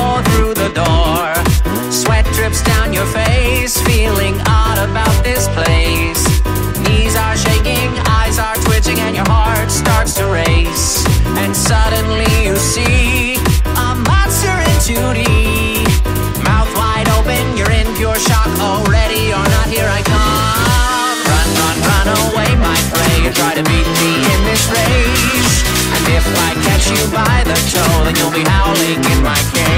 your through the door. Sweat drips down your face, feeling odd about this place. Knees are shaking, eyes are twitching, and your heart starts to race. And suddenly you see a monster in 2D. Mouth wide open, you're in pure shock. Oh, ready or not, here I come. Run, run, run away, my prey. You try to beat me in this race. And if I catch you by the toe, then you'll be howling in my cage.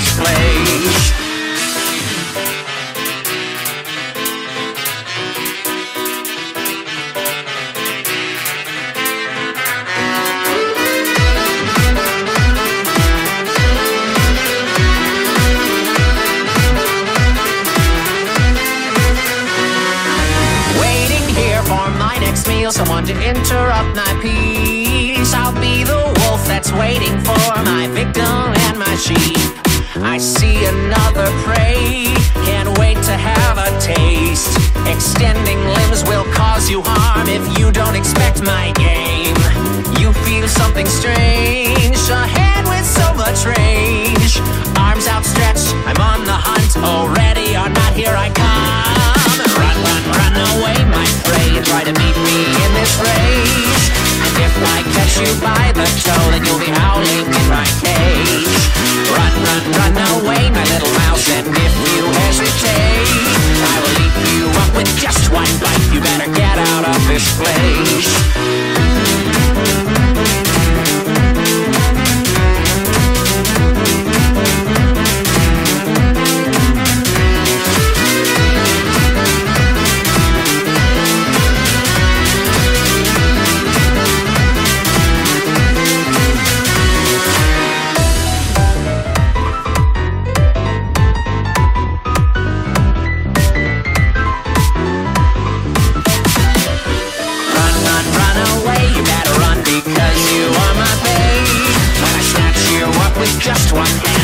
This place. Waiting here for my next meal, someone to interrupt my peace. I'll be the wolf that's waiting for my victim and my sheep. I see another prey, can't wait to have a taste. Extending limbs will cause you harm if you don't expect my game. You feel something strange, a hand with so much range. Arms outstretched, I'm on the hunt, Already ready or not, here I come. Run, run, run away, my prey. Try to beat me in this race. And if I you by the toe, then you'll be howling in my cage. Run, run, run away, my little mouse. And if you hesitate, I will eat you up with just one bite. You better get out of this place. Just one